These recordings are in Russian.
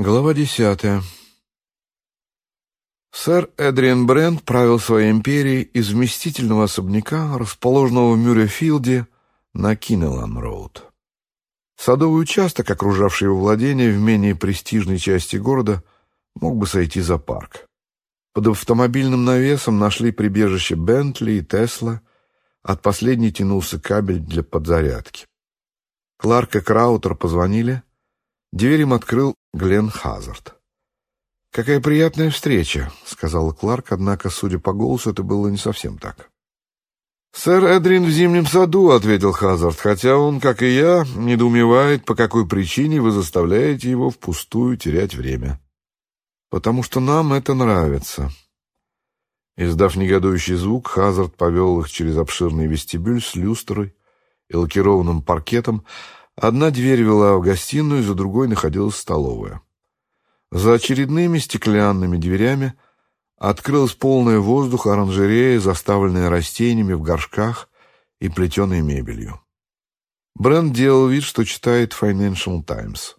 Глава десятая. Сэр Эдриан Брент правил своей империей из вместительного особняка, расположенного в Мюррефилде на Кинелан-Роуд. Садовый участок, окружавший его владение в менее престижной части города, мог бы сойти за парк. Под автомобильным навесом нашли прибежище Бентли и Тесла, от последней тянулся кабель для подзарядки. Кларк и Краутер позвонили — Дверь им открыл Глен Хазард. «Какая приятная встреча», — сказал Кларк, однако, судя по голосу, это было не совсем так. «Сэр Эдрин в зимнем саду», — ответил Хазард, «хотя он, как и я, недоумевает, по какой причине вы заставляете его впустую терять время». «Потому что нам это нравится». Издав негодующий звук, Хазард повел их через обширный вестибюль с люстрой и лакированным паркетом, Одна дверь вела в гостиную, за другой находилась столовая. За очередными стеклянными дверями открылась полная воздуха оранжерея, заставленная растениями в горшках и плетеной мебелью. Брент делал вид, что читает Financial Times.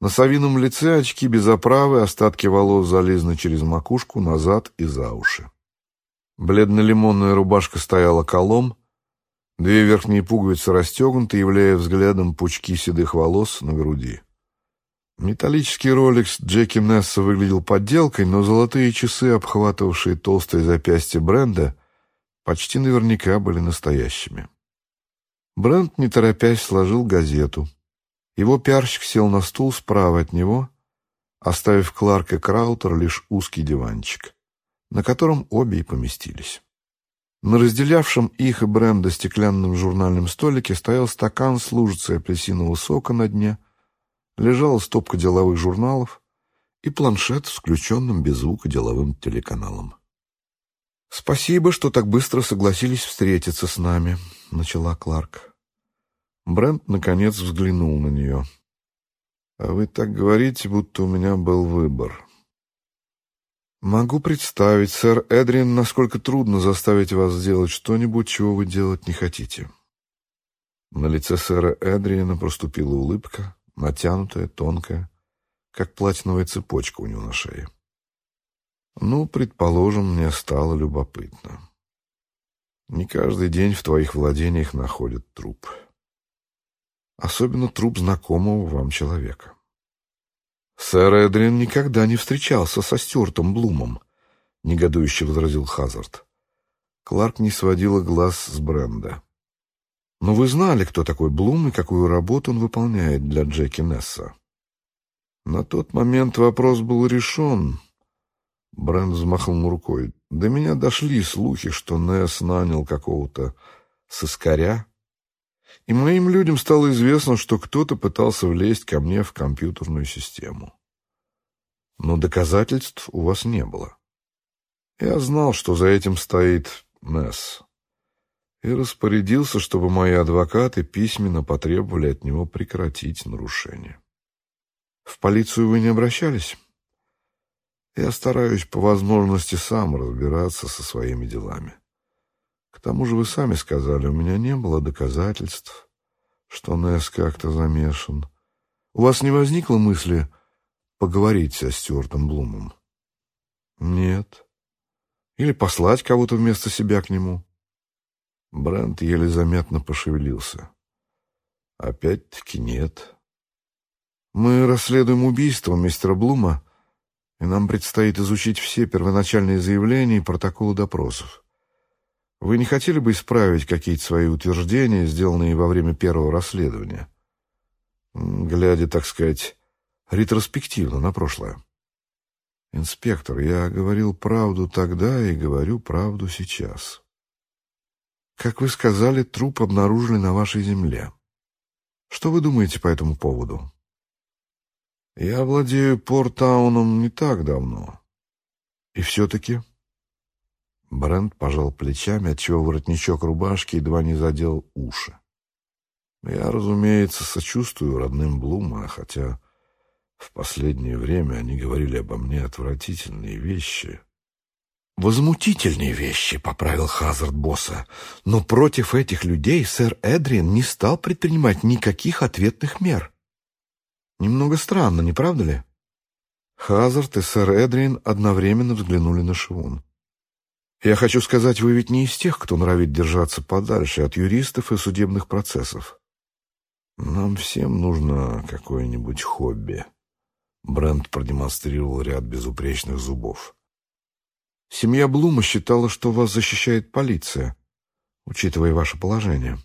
На совином лице очки без оправы, остатки волос залезны через макушку, назад и за уши. Бледно-лимонная рубашка стояла колом, Две верхние пуговицы расстегнуты, являя взглядом пучки седых волос на груди. Металлический роликс Джеки Несса выглядел подделкой, но золотые часы, обхватывавшие толстое запястье Бренда, почти наверняка были настоящими. Бренд, не торопясь, сложил газету. Его пиарщик сел на стул справа от него, оставив Кларк и Краутер лишь узкий диванчик, на котором обе и поместились. На разделявшем их и бренда стеклянном журнальном столике стоял стакан с лужицей апельсинового сока на дне, лежала стопка деловых журналов и планшет с включенным без звука деловым телеканалом. «Спасибо, что так быстро согласились встретиться с нами», — начала Кларк. Брент, наконец, взглянул на нее. «А вы так говорите, будто у меня был выбор», «Могу представить, сэр Эдрин, насколько трудно заставить вас сделать что-нибудь, чего вы делать не хотите». На лице сэра Эдриана проступила улыбка, натянутая, тонкая, как платиновая цепочка у него на шее. «Ну, предположим, мне стало любопытно. Не каждый день в твоих владениях находят труп. Особенно труп знакомого вам человека. «Сэр Эдрин никогда не встречался со Стюартом Блумом», — негодующе возразил Хазард. Кларк не сводила глаз с Бренда. «Но вы знали, кто такой Блум и какую работу он выполняет для Джеки Несса?» На тот момент вопрос был решен. Бренд взмахнул рукой. До меня дошли слухи, что Несс нанял какого-то сыскаря, и моим людям стало известно, что кто-то пытался влезть ко мне в компьютерную систему. Но доказательств у вас не было. Я знал, что за этим стоит Несс, и распорядился, чтобы мои адвокаты письменно потребовали от него прекратить нарушение. В полицию вы не обращались? Я стараюсь по возможности сам разбираться со своими делами. К тому же вы сами сказали, у меня не было доказательств, что Несс как-то замешан. У вас не возникло мысли поговорить со Стюартом Блумом? Нет. Или послать кого-то вместо себя к нему? Брент еле заметно пошевелился. Опять-таки нет. Мы расследуем убийство мистера Блума, и нам предстоит изучить все первоначальные заявления и протоколы допросов. Вы не хотели бы исправить какие-то свои утверждения, сделанные во время первого расследования? Глядя, так сказать, ретроспективно на прошлое. Инспектор, я говорил правду тогда и говорю правду сейчас. Как вы сказали, труп обнаружили на вашей земле. Что вы думаете по этому поводу? Я владею Портауном не так давно. И все-таки... Брент пожал плечами, отчего воротничок рубашки едва не задел уши. Я, разумеется, сочувствую родным Блума, хотя в последнее время они говорили обо мне отвратительные вещи. «Возмутительные вещи», — поправил Хазард босса. «Но против этих людей сэр Эдриан не стал предпринимать никаких ответных мер». «Немного странно, не правда ли?» Хазард и сэр Эдрин одновременно взглянули на Шивон. «Я хочу сказать, вы ведь не из тех, кто нравит держаться подальше от юристов и судебных процессов. Нам всем нужно какое-нибудь хобби». Брент продемонстрировал ряд безупречных зубов. «Семья Блума считала, что вас защищает полиция, учитывая ваше положение».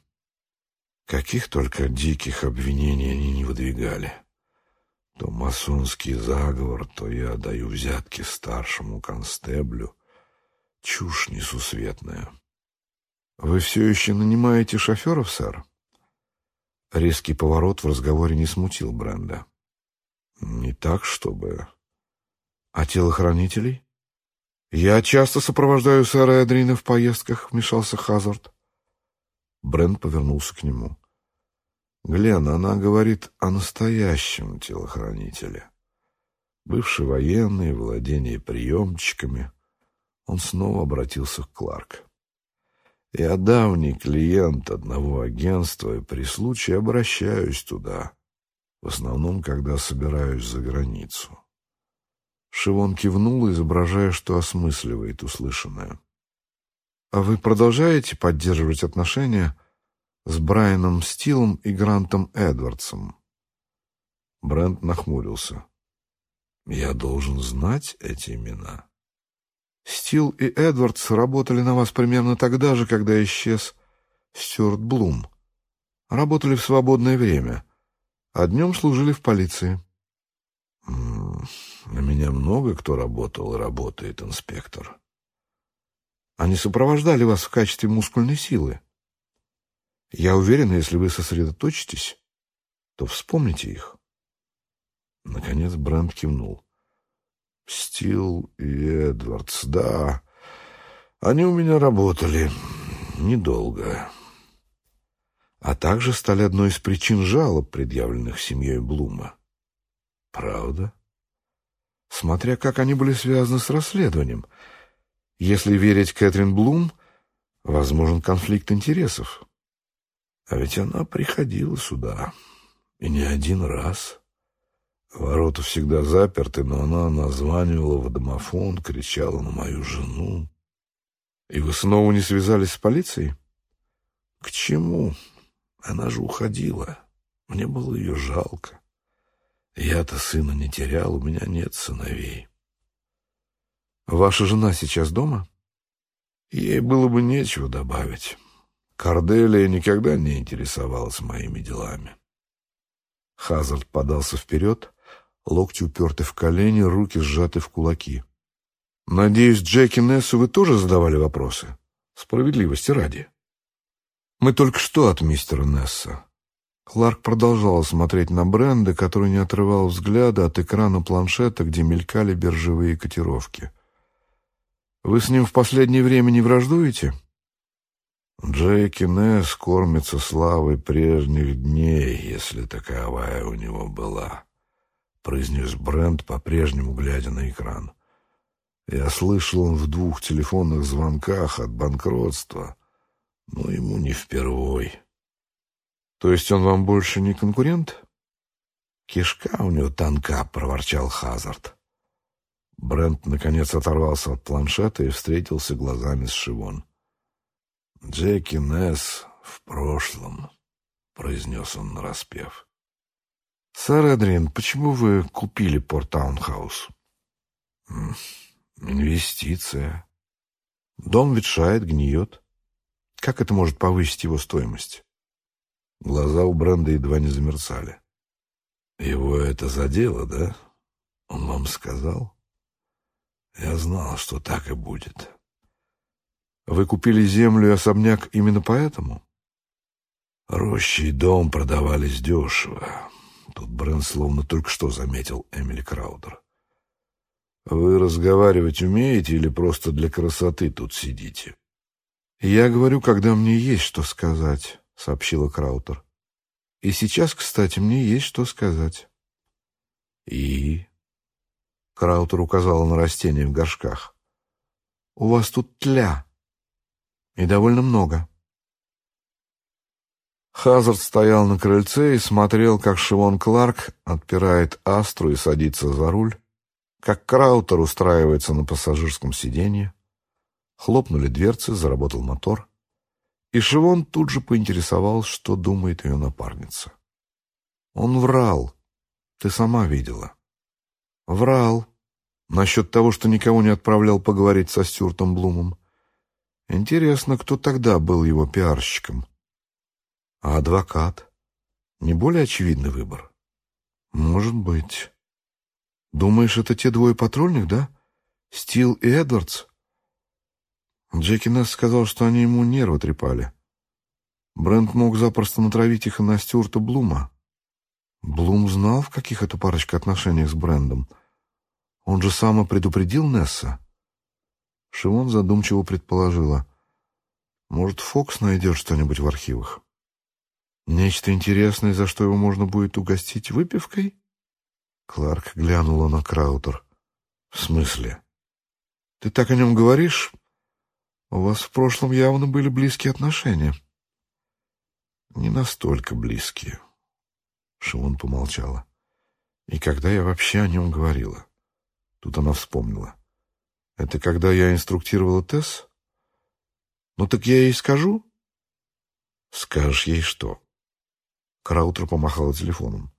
Каких только диких обвинений они не выдвигали. То масонский заговор, то я даю взятки старшему констеблю. Чушь несусветная. Вы все еще нанимаете шоферов, сэр? Резкий поворот в разговоре не смутил Бренда. Не так, чтобы... А телохранителей? Я часто сопровождаю сэра Эдрина в поездках, вмешался Хазард. Брент повернулся к нему. Глен, она говорит о настоящем телохранителе. Бывший военный, владение приемчиками. Он снова обратился к Кларк. Я давний клиент одного агентства и при случае обращаюсь туда, в основном, когда собираюсь за границу. Шивон кивнул, изображая, что осмысливает услышанное. «А вы продолжаете поддерживать отношения с Брайаном Стилом и Грантом Эдвардсом?» Брент нахмурился. «Я должен знать эти имена». «Стил и Эдвардс работали на вас примерно тогда же, когда исчез Стюарт Блум. Работали в свободное время, а днем служили в полиции». «На меня много кто работал и работает, инспектор». Они сопровождали вас в качестве мускульной силы. Я уверен, если вы сосредоточитесь, то вспомните их. Наконец Брент кивнул. Стил и Эдвардс, да. Они у меня работали недолго. А также стали одной из причин жалоб, предъявленных семьей Блума. Правда? Смотря как они были связаны с расследованием — если верить Кэтрин Блум, возможен конфликт интересов. А ведь она приходила сюда, и не один раз. Ворота всегда заперты, но она названивала в домофон, кричала на мою жену. И вы снова не связались с полицией? К чему? Она же уходила. Мне было ее жалко. Я-то сына не терял, у меня нет сыновей. Ваша жена сейчас дома? Ей было бы нечего добавить. Корделия никогда не интересовалась моими делами. Хазард подался вперед, локти уперты в колени, руки сжаты в кулаки. «Надеюсь, Джеки Нессу вы тоже задавали вопросы? Справедливости ради». «Мы только что от мистера Несса». Кларк продолжал смотреть на Бренда, который не отрывал взгляда от экрана планшета, где мелькали биржевые котировки. Вы с ним в последнее время не враждуете? Джейки Несс кормится славой прежних дней, если таковая у него была, произнес Брент, по-прежнему глядя на экран. Я слышал он в двух телефонных звонках от банкротства, но ему не впервой. То есть он вам больше не конкурент? Кишка у него тонка, проворчал Хазард. Брент наконец оторвался от планшета и встретился глазами с Шивон. «Джеки Несс в прошлом», — произнес он нараспев. «Сэр Эдрин, почему вы купили Порт-Таунхаус?» «Инвестиция». «Дом ветшает, гниет. Как это может повысить его стоимость?» Глаза у Бренда едва не замерцали. «Его это задело, да? Он вам сказал?» Я знал, что так и будет. Вы купили землю и особняк именно поэтому? Рощи и дом продавались дешево. Тут Брент словно только что заметил Эмили Краудер. Вы разговаривать умеете или просто для красоты тут сидите? Я говорю, когда мне есть что сказать, сообщила Краутер. И сейчас, кстати, мне есть что сказать. И Краутер указала на растения в горшках. «У вас тут тля. И довольно много». Хазард стоял на крыльце и смотрел, как Шивон Кларк отпирает астру и садится за руль, как Краутер устраивается на пассажирском сиденье. Хлопнули дверцы, заработал мотор. И Шивон тут же поинтересовался, что думает ее напарница. Он врал. Ты сама видела. Врал. Насчет того, что никого не отправлял поговорить со Стюартом Блумом. Интересно, кто тогда был его пиарщиком? А адвокат? Не более очевидный выбор? Может быть. Думаешь, это те двое патрульных, да? Стил и Эдвардс? Джеки Несс сказал, что они ему нервы трепали. Брент мог запросто натравить их на Стюарта Блума. Блум знал, в каких эта парочка отношениях с Брендом. Он же сам и предупредил Несса. Шивон задумчиво предположила. Может, Фокс найдет что-нибудь в архивах? Нечто интересное, за что его можно будет угостить выпивкой? Кларк глянула на Краутер. В смысле? Ты так о нем говоришь? У вас в прошлом явно были близкие отношения. Не настолько близкие. Шимон помолчала. И когда я вообще о нем говорила? Тут она вспомнила. Это когда я инструктировала Тесс? Ну так я ей скажу. Скажешь ей что? Краутер помахала телефоном.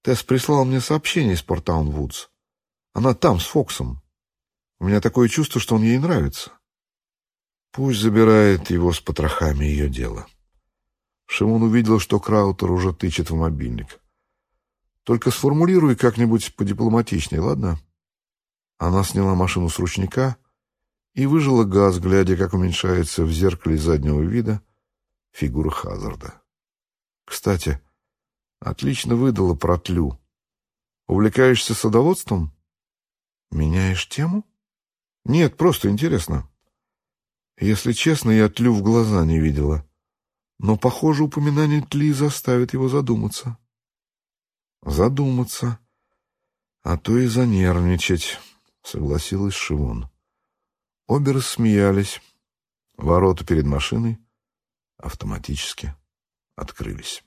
Тесс прислала мне сообщение из Портаун Вудс. Она там, с Фоксом. У меня такое чувство, что он ей нравится. Пусть забирает его с потрохами ее дело. Шимон увидел, что Краутер уже тычет в мобильник. Только сформулируй как-нибудь подипломатичнее, ладно? Она сняла машину с ручника и выжила газ, глядя, как уменьшается в зеркале заднего вида фигура Хазарда. Кстати, отлично выдала про. Увлекаешься садоводством? Меняешь тему? Нет, просто интересно. Если честно, я тлю в глаза не видела. Но, похоже, упоминание тли заставит его задуматься. Задуматься. А то и занервничать, согласилась Шивон. Обе рассмеялись. Ворота перед машиной автоматически открылись.